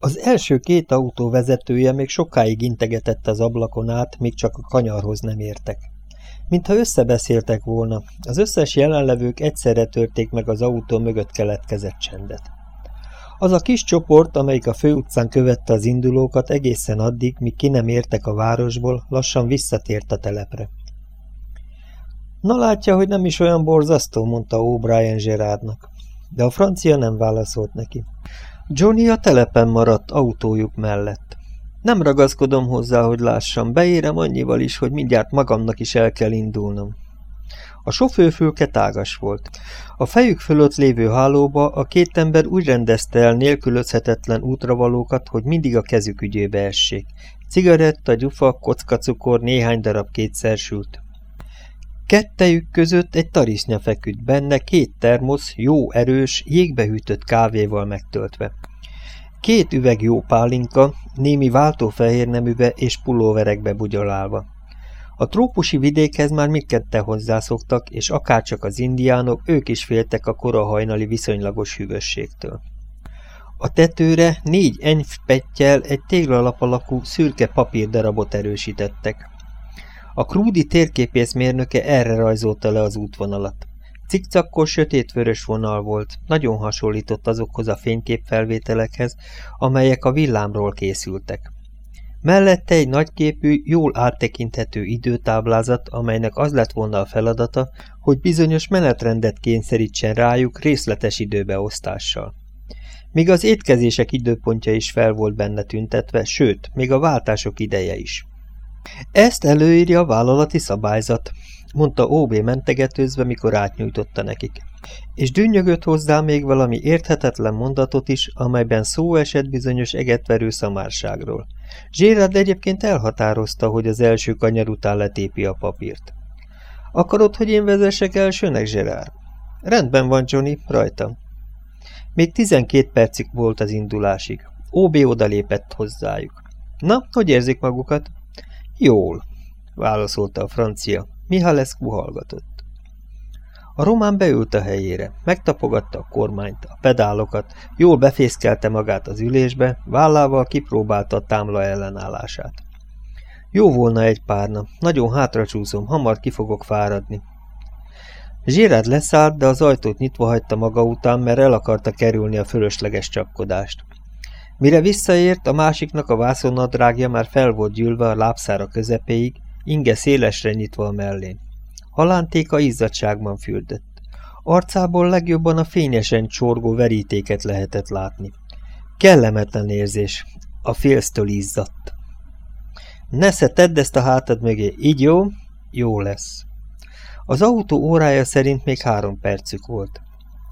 Az első két autó vezetője még sokáig integetett az ablakon át, míg csak a kanyarhoz nem értek. Mintha összebeszéltek volna, az összes jelenlevők egyszerre törték meg az autó mögött keletkezett csendet. Az a kis csoport, amelyik a főutcán követte az indulókat egészen addig, míg ki nem értek a városból, lassan visszatért a telepre. Na látja, hogy nem is olyan borzasztó, mondta O'Brien Gerardnak. De a francia nem válaszolt neki. Johnny a telepen maradt autójuk mellett. Nem ragaszkodom hozzá, hogy lássam, beérem annyival is, hogy mindjárt magamnak is el kell indulnom. A sofőrfülke tágas volt. A fejük fölött lévő hálóba a két ember úgy rendezte el nélkülözhetetlen útravalókat, hogy mindig a kezük ügyébe essék. Cigaretta, gyufa, kockacukor, néhány darab kétszer sült. Kettejük között egy tarisznya feküdt benne, két termosz, jó erős, jégbehűtött kávéval megtöltve. Két üveg jó pálinka, némi váltófehér neműbe és pulóverekbe bugyolálva. A trópusi vidékhez már mindketten hozzászoktak, és akárcsak az indiánok, ők is féltek a korahajnali viszonylagos hűvösségtől. A tetőre négy enyfpettyel egy téglalap alakú szürke papírdarabot erősítettek. A krúdi térképészmérnöke erre rajzolta le az útvonalat. Cikcakkos sötétvörös vonal volt, nagyon hasonlított azokhoz a fényképfelvételekhez, amelyek a villámról készültek. Mellette egy nagyképű, jól áttekinthető időtáblázat, amelynek az lett volna a feladata, hogy bizonyos menetrendet kényszerítsen rájuk részletes időbeosztással. Míg az étkezések időpontja is fel volt benne tüntetve, sőt, még a váltások ideje is. Ezt előírja a vállalati szabályzat, mondta OB mentegetőzve, mikor átnyújtotta nekik. És dünnyögött hozzá még valami érthetetlen mondatot is, amelyben szó esett bizonyos egetverő szamárságról. Zsérad egyébként elhatározta, hogy az első kanyar után letépi a papírt. Akarod, hogy én vezessek elsőnek, Zserár? Rendben van, Johnny, rajtam. Még tizenkét percig volt az indulásig. OB odalépett hozzájuk. Na, hogy érzik magukat? Jól, válaszolta a francia. Mihalescu hallgatott. A román beült a helyére, megtapogatta a kormányt, a pedálokat, jól befészkelte magát az ülésbe, vállával kipróbálta a támla ellenállását. Jó volna egy párna, nagyon hátracsúszom, hamar ki fogok fáradni. Zsérad leszállt, de az ajtót nyitva hagyta maga után, mert el akarta kerülni a fölösleges csapkodást. Mire visszaért, a másiknak a vászonnadrágja már fel volt gyűlve a lábszára közepéig, inge szélesre nyitva a mellén. Halántéka izzadságban fürdött. Arcából legjobban a fényesen csorgó verítéket lehetett látni. Kellemetlen érzés, a félsztől izzadt. Nesze, tedd ezt a hátad mögé, így jó? Jó lesz. Az autó órája szerint még három percük volt.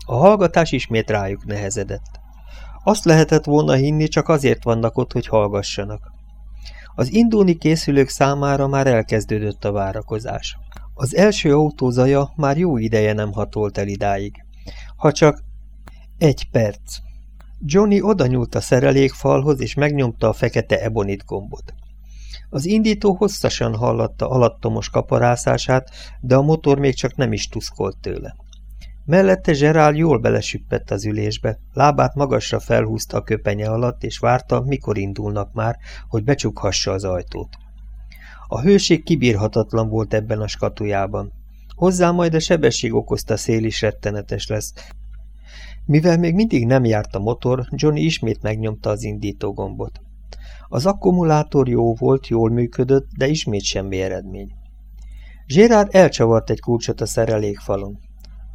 A hallgatás ismét rájuk nehezedett. Azt lehetett volna hinni, csak azért vannak ott, hogy hallgassanak. Az indulni készülők számára már elkezdődött a várakozás. Az első autózaja már jó ideje nem hatolt el idáig. Ha csak egy perc. Johnny odanyúlt a szerelékfalhoz, és megnyomta a fekete ebonit gombot. Az indító hosszasan hallatta alattomos kaparászását, de a motor még csak nem is tuszkolt tőle. Mellette Zserál jól belesüppett az ülésbe, lábát magasra felhúzta a köpenye alatt, és várta, mikor indulnak már, hogy becsukhassa az ajtót. A hőség kibírhatatlan volt ebben a skatujában. Hozzá majd a sebesség okozta szél is rettenetes lesz. Mivel még mindig nem járt a motor, Johnny ismét megnyomta az indító gombot. Az akkumulátor jó volt, jól működött, de ismét semmi eredmény. Gérard elcsavart egy kulcsot a szerelékfalon.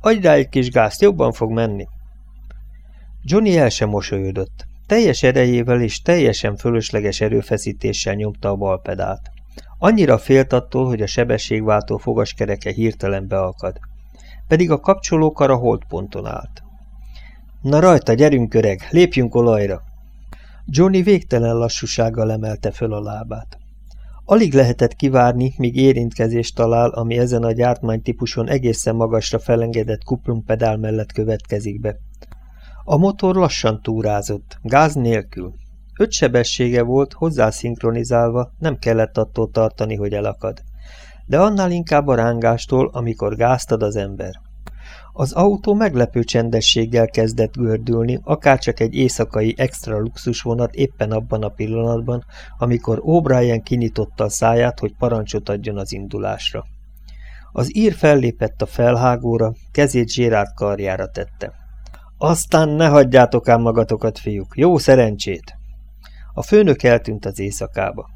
Adj rá egy kis gázt, jobban fog menni. Johnny el sem mosolyodott. Teljes erejével és teljesen fölösleges erőfeszítéssel nyomta a bal pedált. Annyira félt attól, hogy a sebességváltó fogaskereke hirtelen beakad. Pedig a kapcsolókar a holdponton állt. Na rajta, gyerünk öreg, lépjünk olajra! Johnny végtelen lassúsággal emelte föl a lábát. Alig lehetett kivárni, míg érintkezést talál, ami ezen a gyártmánytípuson egészen magasra felengedett kuplumpedál mellett következik be. A motor lassan túrázott, gáz nélkül. Öt sebessége volt, hozzá szinkronizálva, nem kellett attól tartani, hogy elakad. De annál inkább a rángástól, amikor gázt ad az ember. Az autó meglepő csendességgel kezdett gördülni, akárcsak egy éjszakai extra luxus vonat éppen abban a pillanatban, amikor O'Brien kinyitotta a száját, hogy parancsot adjon az indulásra. Az ír fellépett a felhágóra, kezét Gérard karjára tette. Aztán ne hagyjátok ám magatokat, fiúk, jó szerencsét! A főnök eltűnt az éjszakába.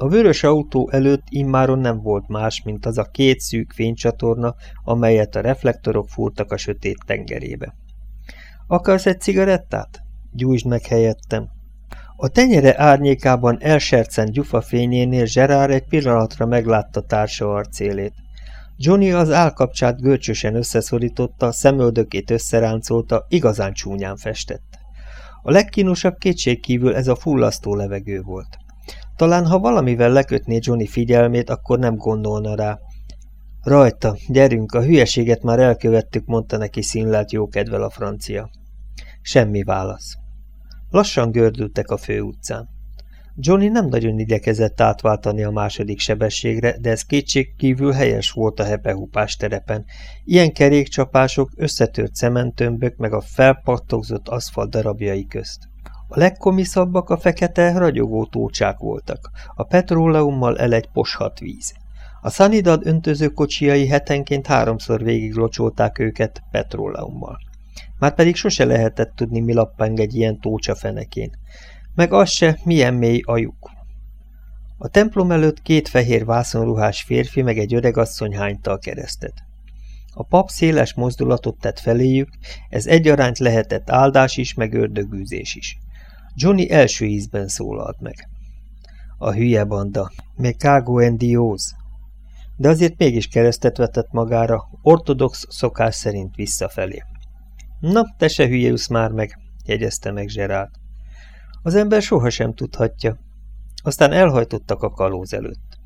A vörös autó előtt immáron nem volt más, mint az a két szűk fénycsatorna, amelyet a reflektorok fúrtak a sötét tengerébe. Akarsz egy cigarettát? Gyújtsd meg helyettem. A tenyere árnyékában elsercent gyufa fényénél Zserár egy pillanatra meglátta társa arcélét. Johnny az állkapcsát görcsösen összeszorította, szemöldökét összeráncolta, igazán csúnyán festett. A legkínosabb kétségkívül ez a fullasztó levegő volt. Talán ha valamivel lekötné Johnny figyelmét, akkor nem gondolna rá. Rajta, gyerünk, a hülyeséget már elkövettük, mondta neki színlelt jókedvel a francia. Semmi válasz. Lassan gördültek a főutcán. Johnny nem nagyon igyekezett átváltani a második sebességre, de ez kétség kívül helyes volt a hepehupás terepen. Ilyen kerékcsapások, összetört cementömbök meg a felpattogzott aszfalt darabjai közt. A legkomiszabbak a fekete, ragyogó tócsák voltak, a petróleummal el egy poshat víz. A Sanidad öntözőkocsiai hetenként háromszor végiglocsolták őket petróleummal. Márpedig sose lehetett tudni, mi lappang egy ilyen tócsa fenekén. Meg az se, milyen mély ajuk. A templom előtt két fehér vászonruhás férfi meg egy öregasszony hányta a keresztet. A pap széles mozdulatot tett feléjük, ez egyaránt lehetett áldás is, meg ördögűzés is. Johnny első ízben szólalt meg. A hülye banda, még Kágo Dióz. De azért mégis keresztet vetett magára, ortodox szokás szerint visszafelé. Na, te se hülyeülsz már meg, jegyezte meg Zserált. Az ember sohasem tudhatja. Aztán elhajtottak a kalóz előtt.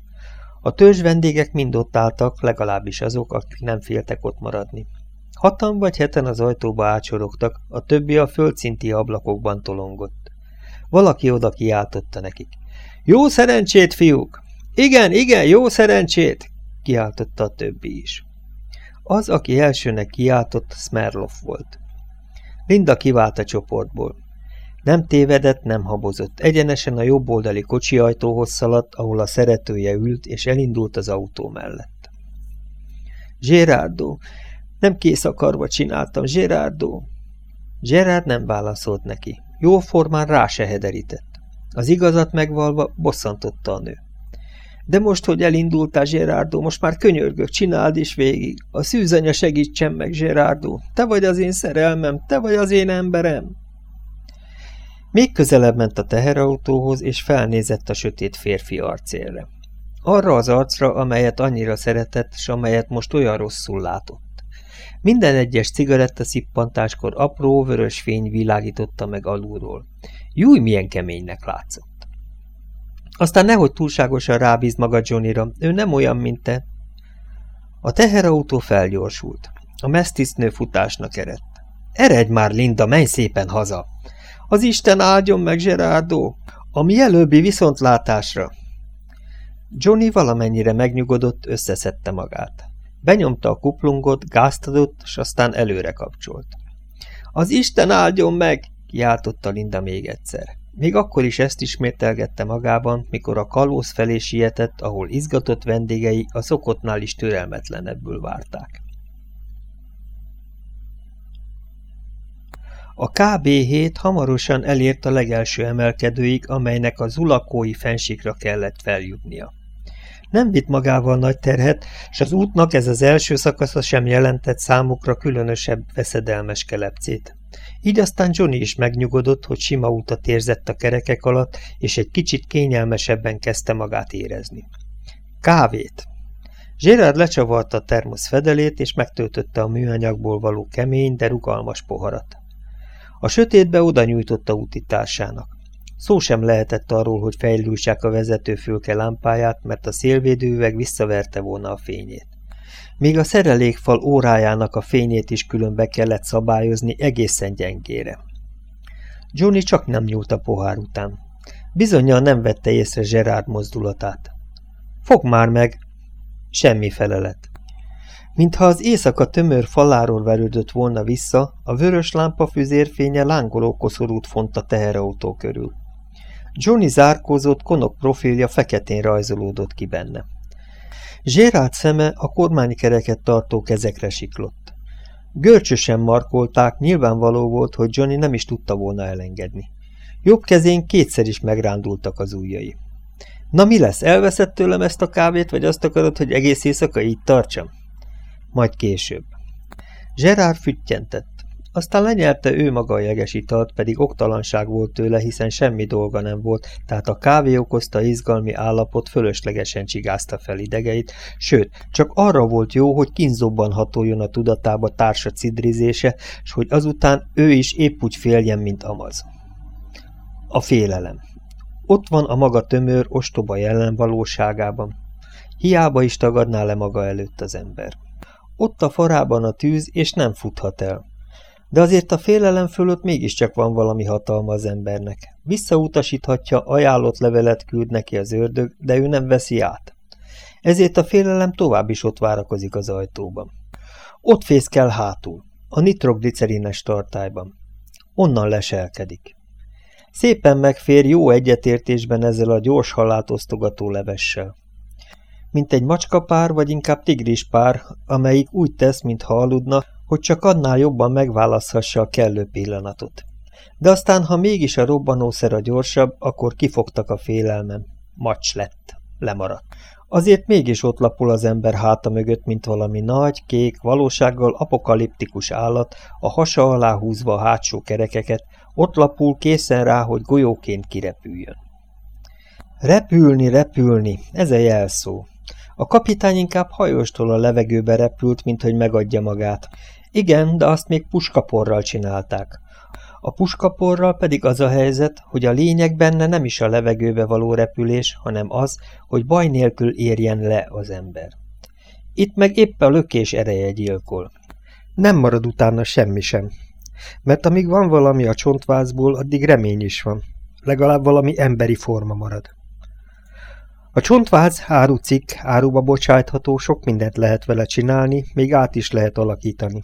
A törzs vendégek mind ott álltak, legalábbis azok, akik nem féltek ott maradni. Hatan vagy heten az ajtóba ácsorogtak, a többi a földszinti ablakokban tolongott. Valaki oda kiáltotta nekik. Jó szerencsét, fiúk! Igen, igen, jó szerencsét! kiáltotta a többi is. Az, aki elsőnek kiáltott, Smerlov volt. Linda kivált a csoportból. Nem tévedett, nem habozott. Egyenesen a jobb oldali kocsi ajtóhoz szaladt, ahol a szeretője ült, és elindult az autó mellett. Gerardo, nem kész akarva csináltam, Gerardo. Gerard nem válaszolt neki. Jóformán rá se hederített. Az igazat megvalva bosszantotta a nő. De most, hogy elindultál, Gerardo, most már könyörgök, csináld is végig. A szűzanya segítsen meg, Gerardo. Te vagy az én szerelmem, te vagy az én emberem. Még közelebb ment a teherautóhoz, és felnézett a sötét férfi arcélre. Arra az arcra, amelyet annyira szeretett, s amelyet most olyan rosszul látott. Minden egyes cigaretta szippantáskor apró, vörös fény világította meg alulról. Júj, milyen keménynek látszott. Aztán nehogy túlságosan rábízd maga Johnnyra, ő nem olyan, mint te. A teherautó felgyorsult. A mesztisznő futásnak eredt. Eredj már, Linda, menj szépen haza! Az Isten áldjon meg, Gerardo! A mielőbbi viszontlátásra! Johnny valamennyire megnyugodott, összeszedte magát. Benyomta a kuplungot, gázt adott, s aztán előre kapcsolt. Az Isten áldjon meg! kiáltotta Linda még egyszer. Még akkor is ezt ismételgette magában, mikor a kalóz felé sietett, ahol izgatott vendégei a szokottnál is türelmetlenebbül várták. A KB-7 hamarosan elért a legelső emelkedőig, amelynek a zulakói fensikra kellett feljutnia. Nem vitt magával nagy terhet, és az útnak ez az első szakasza sem jelentett számukra különösebb veszedelmes kelepcét. Így aztán Johnny is megnyugodott, hogy sima utat érzett a kerekek alatt, és egy kicsit kényelmesebben kezdte magát érezni. Kávét! Gérard lecsavarta a termosz fedelét, és megtöltötte a műanyagból való kemény, de rugalmas poharat. A sötétbe oda nyújtotta útitársának. Szó sem lehetett arról, hogy fejlősák a vezetőfülke lámpáját, mert a szélvédőüveg visszaverte volna a fényét. Még a szerelékfal órájának a fényét is külön be kellett szabályozni egészen gyengére. Johnny csak nem nyúlt a pohár után. Bizonyal nem vette észre Gerard mozdulatát. Fog már meg! Semmi felelet. Mintha az éjszaka tömör faláról verődött volna vissza, a vörös lámpa füzérfénye lángoló koszorút font a teherautó körül. Johnny zárkózott konok profilja feketén rajzolódott ki benne. Gérald szeme a kormánykereket tartó kezekre siklott. Görcsösen markolták, nyilvánvaló volt, hogy Johnny nem is tudta volna elengedni. Jobb kezén kétszer is megrándultak az ujjai. Na mi lesz, elveszett tőlem ezt a kávét, vagy azt akarod, hogy egész éjszaka így tartsam? Majd később. Gerard füttyentett. Aztán lenyelte ő maga a jeges italt, pedig oktalanság volt tőle, hiszen semmi dolga nem volt, tehát a kávé okozta izgalmi állapot fölöslegesen csigázta fel idegeit, sőt, csak arra volt jó, hogy kínzóban hatoljon a tudatába társa cidrizése, s hogy azután ő is épp úgy féljen, mint Amaz. A félelem. Ott van a maga tömör, ostoba jelen valóságában. Hiába is tagadná le maga előtt az ember. Ott a farában a tűz, és nem futhat el. De azért a félelem fölött mégiscsak van valami hatalma az embernek. Visszautasíthatja, ajánlott levelet küld neki az ördög, de ő nem veszi át. Ezért a félelem tovább is ott várakozik az ajtóban. Ott fészkel hátul, a nitroglicerines tartályban. Onnan leselkedik. Szépen megfér jó egyetértésben ezzel a gyors halált osztogató levessel. Mint egy macskapár, vagy inkább tigris pár, amelyik úgy tesz, mintha aludna, hogy csak annál jobban megválaszthassa a kellő pillanatot. De aztán, ha mégis a robbanószer a gyorsabb, akkor kifogtak a félelmem. Macs lett. Lemaradt. Azért mégis ott lapul az ember háta mögött, mint valami nagy, kék, valósággal apokaliptikus állat, a hasa alá húzva a hátsó kerekeket, ott lapul készen rá, hogy golyóként kirepüljön. Repülni, repülni, ez a jelszó. A kapitány inkább hajóstól a levegőbe repült, mint hogy megadja magát. Igen, de azt még puskaporral csinálták. A puskaporral pedig az a helyzet, hogy a lényeg benne nem is a levegőbe való repülés, hanem az, hogy baj nélkül érjen le az ember. Itt meg épp a lökés ereje gyilkol. Nem marad utána semmi sem. Mert amíg van valami a csontvázból, addig remény is van. Legalább valami emberi forma marad. A csontváz árucikk, áruba bocsájtható, sok mindent lehet vele csinálni, még át is lehet alakítani.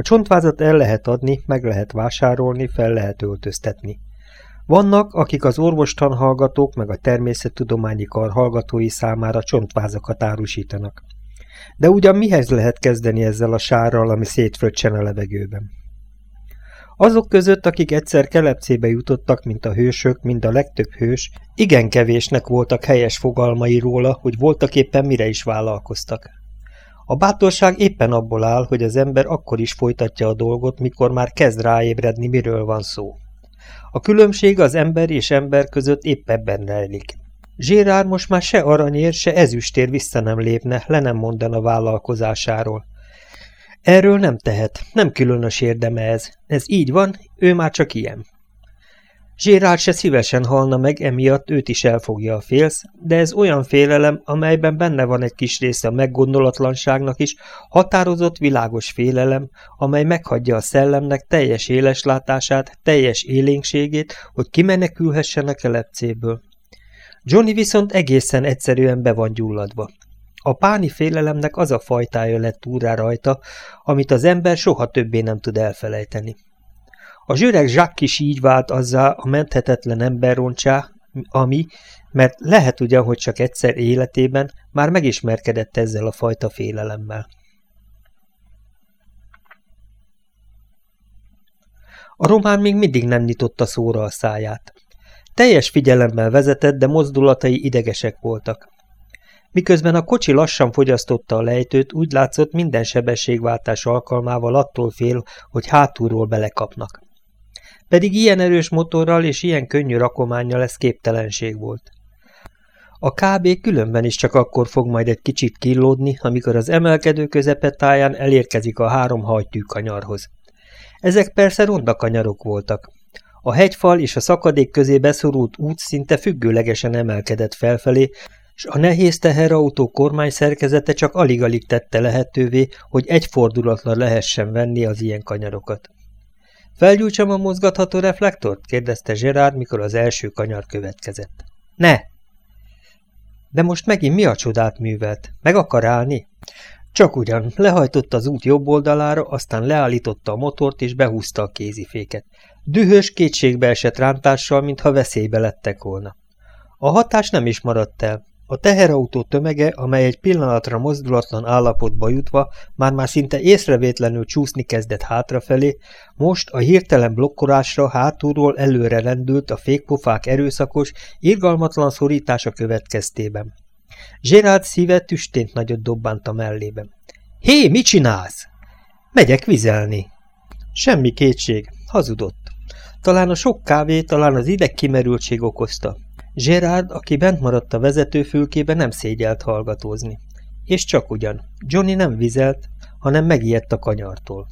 A csontvázat el lehet adni, meg lehet vásárolni, fel lehet öltöztetni. Vannak, akik az orvostan hallgatók meg a természettudományi kar hallgatói számára csontvázakat árusítanak. De ugyan mihez lehet kezdeni ezzel a sárral, ami szétfröccsen a levegőben? Azok között, akik egyszer kelepcébe jutottak, mint a hősök, mind a legtöbb hős, igen kevésnek voltak helyes fogalmai róla, hogy voltak éppen mire is vállalkoztak. A bátorság éppen abból áll, hogy az ember akkor is folytatja a dolgot, mikor már kezd ráébredni, miről van szó. A különbség az ember és ember között épp ebben rejlik. Zsérár most már se aranyér, se ezüstér vissza nem lépne, le nem mondana vállalkozásáról. Erről nem tehet, nem különös érdeme ez. Ez így van, ő már csak ilyen. Gérard se szívesen halna meg, emiatt őt is elfogja a félsz, de ez olyan félelem, amelyben benne van egy kis része a meggondolatlanságnak is, határozott világos félelem, amely meghagyja a szellemnek teljes éleslátását, teljes élénkségét, hogy kimenekülhessen a kelepcéből. Johnny viszont egészen egyszerűen be van gyulladva. A páni félelemnek az a fajtája lett úrá rajta, amit az ember soha többé nem tud elfelejteni. A zsöreg Zsák is így vált azzá a menthetetlen emberroncsá, ami, mert lehet ugye, hogy csak egyszer életében már megismerkedett ezzel a fajta félelemmel. A román még mindig nem nyitotta szóra a száját. Teljes figyelemmel vezetett, de mozdulatai idegesek voltak. Miközben a kocsi lassan fogyasztotta a lejtőt, úgy látszott minden sebességváltás alkalmával attól fél, hogy hátulról belekapnak. Pedig ilyen erős motorral és ilyen könnyű rakományjal ez képtelenség volt. A KB különben is csak akkor fog majd egy kicsit killódni, amikor az emelkedő közepetáján elérkezik a három hajtű kanyarhoz. Ezek persze ronda kanyarok voltak. A hegyfal és a szakadék közé beszorult út szinte függőlegesen emelkedett felfelé, s a nehéz teherautó kormány szerkezete csak alig-alig tette lehetővé, hogy egy fordulatlan lehessen venni az ilyen kanyarokat. Felgyújtsam a mozgatható reflektort? kérdezte Gerard, mikor az első kanyar következett. Ne! De most megint mi a csodát művelt? Meg akar állni? Csak ugyan, lehajtott az út jobb oldalára, aztán leállította a motort és behúzta a kéziféket. Dühös, kétségbe esett rántással, mintha veszélybe lettek volna. A hatás nem is maradt el. A teherautó tömege, amely egy pillanatra mozdulatlan állapotba jutva már-már szinte észrevétlenül csúszni kezdett hátrafelé, most a hirtelen blokkolásra hátulról előre rendült a fékpofák erőszakos, irgalmatlan szorítása következtében. Gérard szíve tüstént nagyot dobbant a mellében. Hé, mit csinálsz? Megyek vizelni. Semmi kétség, hazudott. Talán a sok kávé, talán az ideg kimerültség okozta. Gerard, aki bent maradt a vezetőfülkébe, nem szégyelt hallgatózni. És csak ugyan. Johnny nem vizelt, hanem megijedt a kanyartól.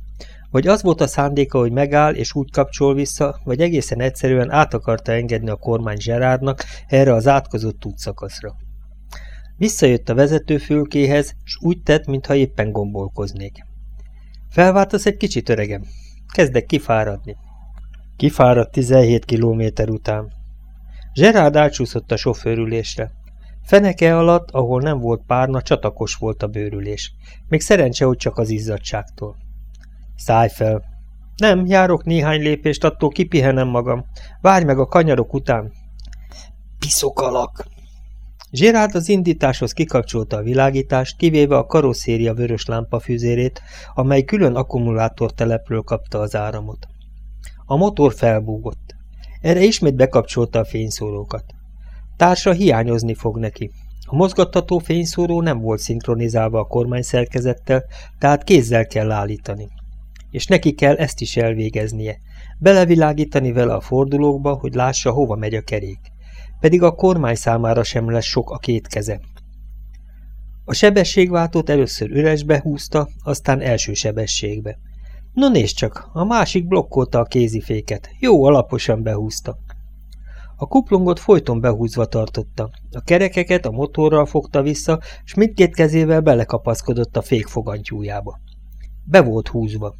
Vagy az volt a szándéka, hogy megáll és úgy kapcsol vissza, vagy egészen egyszerűen át akarta engedni a kormány Gerardnak erre az átkozott útszakaszra. Visszajött a vezetőfülkéhez, és úgy tett, mintha éppen gombolkoznék. Felváltasz egy kicsit, öregem? Kezdek kifáradni. Kifáradt 17 kilométer után. Gerard átsúszott a sofőrülésre. Feneke alatt, ahol nem volt párna, csatakos volt a bőrülés. Még szerencse, hogy csak az izzadságtól. Szállj fel! Nem, járok néhány lépést, attól kipihenem magam. Várj meg a kanyarok után. Piszokalak! Gerard az indításhoz kikapcsolta a világítást, kivéve a karosszéria vörös lámpafűzérét, amely külön akkumulátortelepről kapta az áramot. A motor felbúgott. Erre ismét bekapcsolta a fényszórókat. Társa hiányozni fog neki. A mozgattató fényszóró nem volt szinkronizálva a kormány szerkezettel, tehát kézzel kell állítani. És neki kell ezt is elvégeznie, belevilágítani vele a fordulókba, hogy lássa, hova megy a kerék. Pedig a kormány számára sem lesz sok a két keze. A sebességváltót először üresbe húzta, aztán első sebességbe. No nézd csak, a másik blokkolta a kéziféket. Jó alaposan behúzta. A kuplungot folyton behúzva tartotta. A kerekeket a motorral fogta vissza, s mindkét kezével belekapaszkodott a fék fogantyújába. Be volt húzva.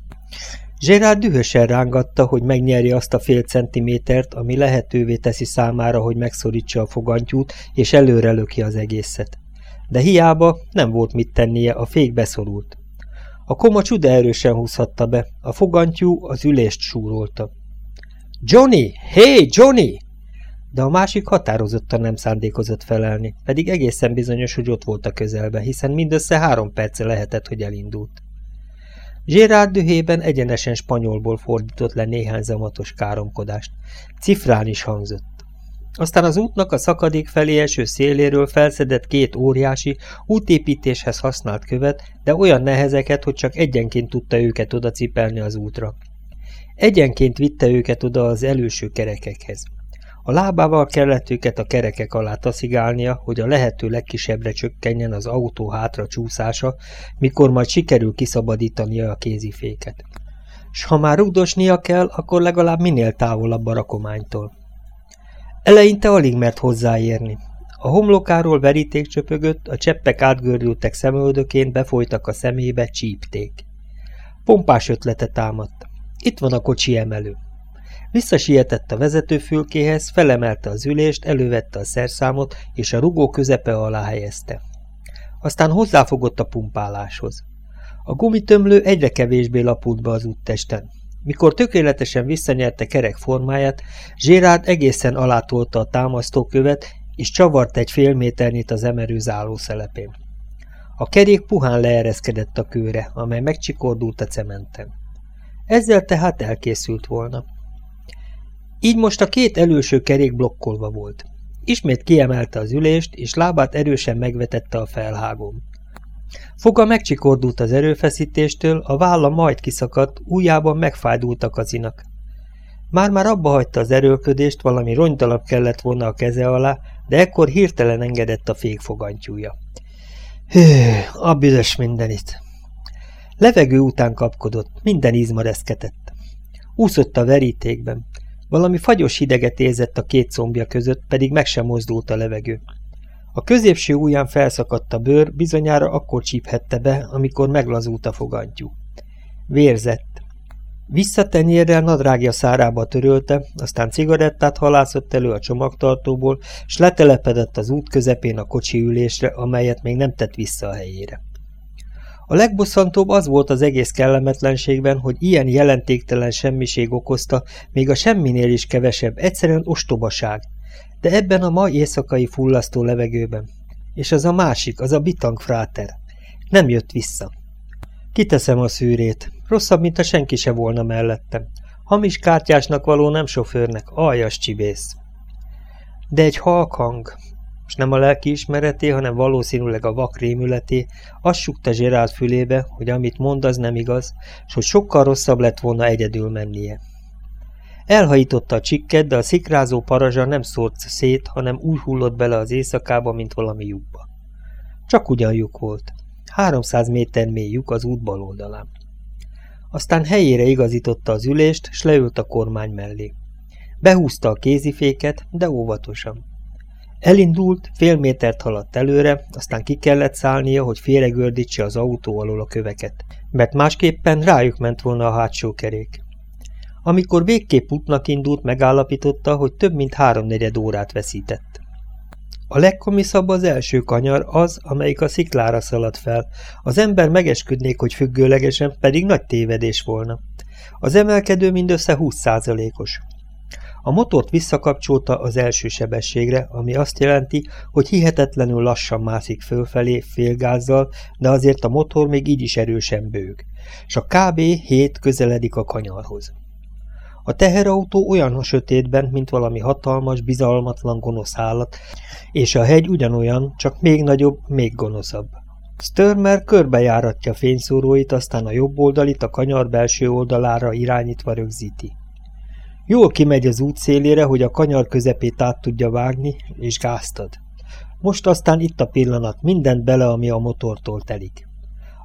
Gerard dühösen rángatta, hogy megnyerje azt a fél centimétert, ami lehetővé teszi számára, hogy megszorítsa a fogantyút, és előre löki az egészet. De hiába nem volt mit tennie, a fék beszorult. A koma csuda erősen húzhatta be, a fogantyú az ülést súrolta. Johnny! Hé, hey, Johnny! De a másik határozottan nem szándékozott felelni, pedig egészen bizonyos, hogy ott volt a közelben, hiszen mindössze három perce lehetett, hogy elindult. Gérard dühében egyenesen spanyolból fordított le néhány zamatos káromkodást. Cifrán is hangzott. Aztán az útnak a szakadék felé eső széléről felszedett két óriási, útépítéshez használt követ, de olyan nehezeket, hogy csak egyenként tudta őket oda cipelni az útra. Egyenként vitte őket oda az előső kerekekhez. A lábával kellett őket a kerekek alá taszigálnia, hogy a lehető legkisebbre csökkenjen az autó hátra csúszása, mikor majd sikerül kiszabadítania a kéziféket. S ha már rugdosnia kell, akkor legalább minél távolabb a rakománytól. Eleinte alig mert hozzáérni. A homlokáról veríték csöpögött, a cseppek átgördültek szemöldökén, befolytak a szemébe, csípték. Pompás ötlete támadt. Itt van a kocsi emelő. Visszasietett a vezetőfülkéhez, felemelte az ülést, elővette a szerszámot, és a rugó közepe alá helyezte. Aztán hozzáfogott a pumpáláshoz. A gumitömlő egyre kevésbé lapult be az úttesten. Mikor tökéletesen visszanyerte kerek formáját, Gérard egészen alátolta a támasztókövet, és csavart egy fél méternyit az emerő zárószelepén. A kerék puhán leereszkedett a kőre, amely megcsikordult a cementen. Ezzel tehát elkészült volna. Így most a két előső kerék blokkolva volt. Ismét kiemelte az ülést, és lábát erősen megvetette a felhágón. Foga megcsikordult az erőfeszítéstől, a válla majd kiszakadt, ujjában megfájdultak az inak. Már-már abba hagyta az erőlködést, valami ronydalap kellett volna a keze alá, de ekkor hirtelen engedett a fékfogantyúja. Hű, a büdös mindenit! Levegő után kapkodott, minden izma reszketett. Úszott a verítékben. Valami fagyos hideget érzett a két combja között, pedig meg sem mozdult a levegő. A középső ujján felszakadt a bőr, bizonyára akkor csíphette be, amikor meglazult a fogantyú. Vérzett. Visszatenyérrel nadrágja szárába törölte, aztán cigarettát halászott elő a csomagtartóból, s letelepedett az út közepén a kocsi ülésre, amelyet még nem tett vissza a helyére. A legbosszantóbb az volt az egész kellemetlenségben, hogy ilyen jelentéktelen semmiség okozta, még a semminél is kevesebb, egyszerűen ostobaság. De ebben a mai éjszakai fullasztó levegőben. És az a másik, az a bitang fráter. Nem jött vissza. Kiteszem a szűrét. Rosszabb, mint a senki se volna mellettem. Hamis kártyásnak való nem sofőrnek, aljas csibész. De egy halk hang, és nem a lelki ismereté, hanem valószínűleg a vak rémületé, azt sukta Zserált fülébe, hogy amit mond, az nem igaz, és hogy sokkal rosszabb lett volna egyedül mennie. Elhajította a csikket, de a szikrázó parazsa nem szórt szét, hanem úgy hullott bele az éjszakába, mint valami lyukba. Csak ugyan lyuk volt. 300 méter mély lyuk az út bal oldalán. Aztán helyére igazította az ülést, s leült a kormány mellé. Behúzta a kéziféket, de óvatosan. Elindult, fél métert haladt előre, aztán ki kellett szállnia, hogy félregördítse az autó alól a köveket, mert másképpen rájuk ment volna a hátsó kerék. Amikor végképp útnak indult, megállapította, hogy több mint háromnegyed órát veszített. A legkomiszabb az első kanyar az, amelyik a sziklára szaladt fel. Az ember megesküdnék, hogy függőlegesen, pedig nagy tévedés volna. Az emelkedő mindössze 20%-os. A motort visszakapcsolta az első sebességre, ami azt jelenti, hogy hihetetlenül lassan mászik fölfelé, félgázzal, de azért a motor még így is erősen bőg, és a kb. 7 közeledik a kanyarhoz. A teherautó olyan a sötétben, mint valami hatalmas, bizalmatlan gonosz állat, és a hegy ugyanolyan, csak még nagyobb, még gonoszabb. Störmer körbejáratja fényszóróit, aztán a jobb oldalit a kanyar belső oldalára irányítva rögzíti. Jól kimegy az út szélére, hogy a kanyar közepét át tudja vágni, és gáztad. Most aztán itt a pillanat, mindent bele, ami a motortól telik.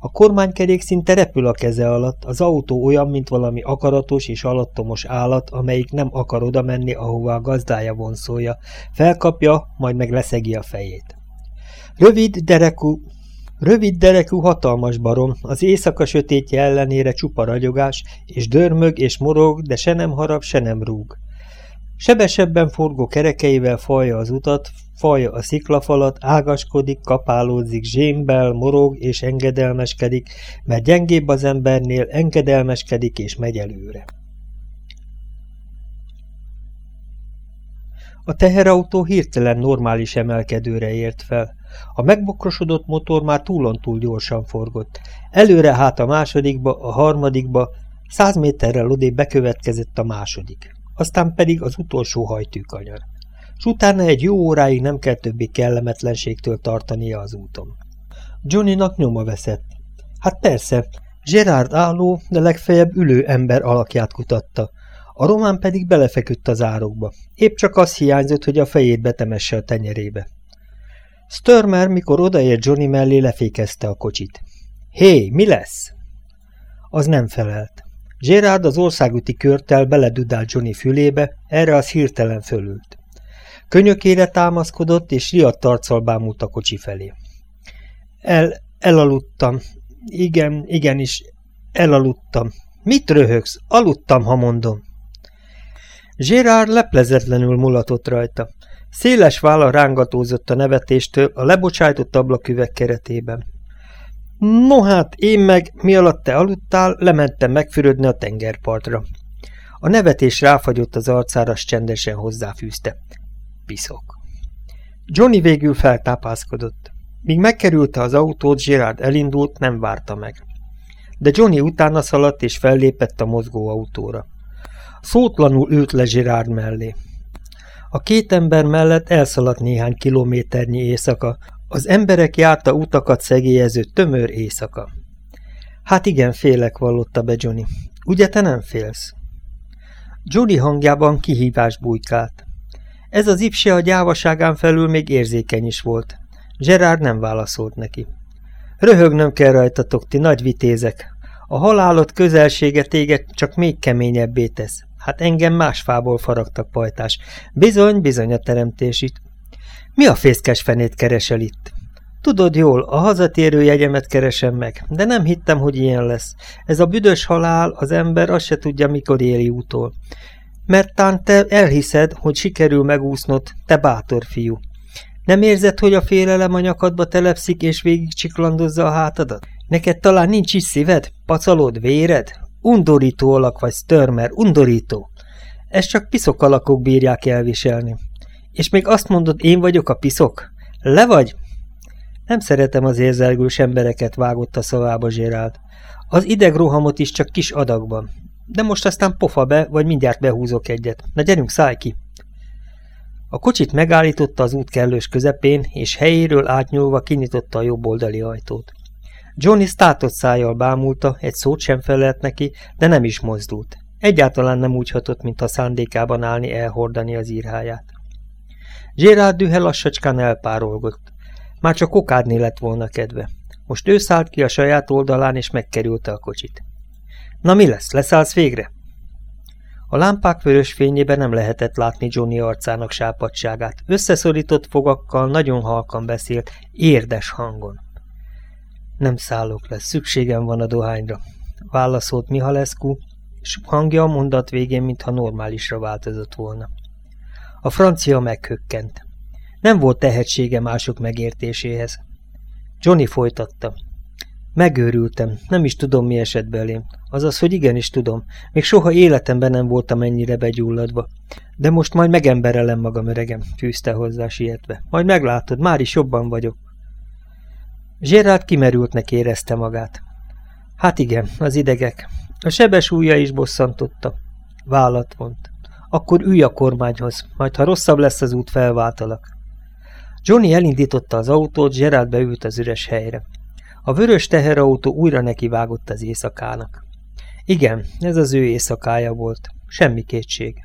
A kormánykerék szinte repül a keze alatt, az autó olyan, mint valami akaratos és alattomos állat, amelyik nem akar oda menni, ahová a gazdája vonszolja, felkapja, majd meg leszegi a fejét. Rövid, derekú, Rövid derekú hatalmas barom, az éjszaka sötétje ellenére csupa ragyogás, és dörmög és morog, de se nem harap, se nem rúg. Sebesebben forgó kerekeivel falja az utat, falja a sziklafalat, ágaskodik, kapálódzik, zsémbel, morog és engedelmeskedik, mert gyengébb az embernél, engedelmeskedik és megy előre. A teherautó hirtelen normális emelkedőre ért fel. A megbokrosodott motor már túlontúl gyorsan forgott. Előre hát a másodikba, a harmadikba, száz méterrel odébb bekövetkezett a második. Aztán pedig az utolsó hajtűkanyar. S utána egy jó óráig nem kell többi kellemetlenségtől tartania az úton. Johnnynak nyoma veszett. Hát persze, Gerard álló, de legfeljebb ülő ember alakját kutatta. A román pedig belefeküdt az árokba. Épp csak az hiányzott, hogy a fejét betemesse a tenyerébe. Störmer, mikor odaért Johnny mellé, lefékezte a kocsit. Hé, mi lesz? Az nem felelt. Gerard az országúti körtel beledudált Johnny fülébe, erre az hirtelen fölült. Könyökére támaszkodott, és riadt arccal bámult a kocsi felé. El, elaludtam. Igen, igenis, elaludtam. Mit röhögsz? Aludtam, ha mondom. Gérard leplezetlenül mulatott rajta. Széles válla rángatózott a nevetéstől a lebocsájtott ablaküveg keretében. No hát, én meg, mi alatt te aludtál, lementem megfürödni a tengerpartra. A nevetés ráfagyott az arcára, s csendesen hozzáfűzte. Piszok. Johnny végül feltápászkodott. Míg megkerülte az autót, Gerard elindult, nem várta meg. De Johnny utána szaladt és fellépett a mozgó autóra. Szótlanul ült le Gerard mellé. A két ember mellett elszaladt néhány kilométernyi éjszaka, az emberek járta utakat szegélyező tömör éjszaka. Hát igen, félek, vallotta be Johnny. Ugye te nem félsz? Johnny hangjában kihívás bújkált. Ez az ipse a gyávaságán felül még érzékeny is volt. Gerard nem válaszolt neki. Röhögnöm kell rajtatok, ti nagy vitézek. A halálod közelsége téged csak még keményebbé tesz. Hát engem más fából faragtak pajtás. Bizony, bizony a teremtés itt. Mi a fészkes fenét keresel itt? Tudod jól, a hazatérő jegyemet keresem meg, de nem hittem, hogy ilyen lesz. Ez a büdös halál, az ember azt se tudja, mikor éri útól. Mert tán te elhiszed, hogy sikerül megúsznod, te bátor fiú. Nem érzed, hogy a félelem a nyakadba telepszik, és végig csiklandozza a hátadat? Neked talán nincs is szíved, pacalod, véred? Undorító alak vagy, Störmer, undorító. Ezt csak piszok alakok bírják elviselni. És még azt mondod, én vagyok a piszok? Le vagy? Nem szeretem az érzelgős embereket, vágott a szavába Zséráld. Az idegrohamot is csak kis adagban. De most aztán pofa be, vagy mindjárt behúzok egyet. Na gyerünk, szállj ki! A kocsit megállította az út kellős közepén, és helyéről átnyúlva kinyitotta a jobb oldali ajtót. Johnny státott szájjal bámulta, egy szót sem felelt neki, de nem is mozdult. Egyáltalán nem úgy hatott, mint a szándékában állni elhordani az írháját. Gérard dühe lassacskán elpárolgott. Már csak kokádni lett volna kedve. Most ő szállt ki a saját oldalán, és megkerülte a kocsit. Na mi lesz, leszállsz végre? A lámpák vörös fényében nem lehetett látni Johnny arcának sápadságát. Összeszorított fogakkal nagyon halkan beszélt, érdes hangon. Nem szállok le, szükségem van a dohányra, válaszolt Mihalescu, és hangja a mondat végén, mintha normálisra változott volna. A francia meghökkent. Nem volt tehetsége mások megértéséhez. Johnny folytatta. Megőrültem, nem is tudom, mi esett belém. Azaz, hogy igenis tudom, még soha életemben nem voltam ennyire begyulladva. De most majd megemberelem magam, öregem, fűzte hozzá sietve. Majd meglátod, már is jobban vagyok. Gérard kimerültnek érezte magát. Hát igen, az idegek. A sebes ujja is bosszantotta. Vállat vont. Akkor ülj a kormányhoz, majd ha rosszabb lesz az út, felváltalak. Johnny elindította az autót, Gerald beült az üres helyre. A vörös teherautó újra nekivágott az éjszakának. Igen, ez az ő éjszakája volt, semmi kétség.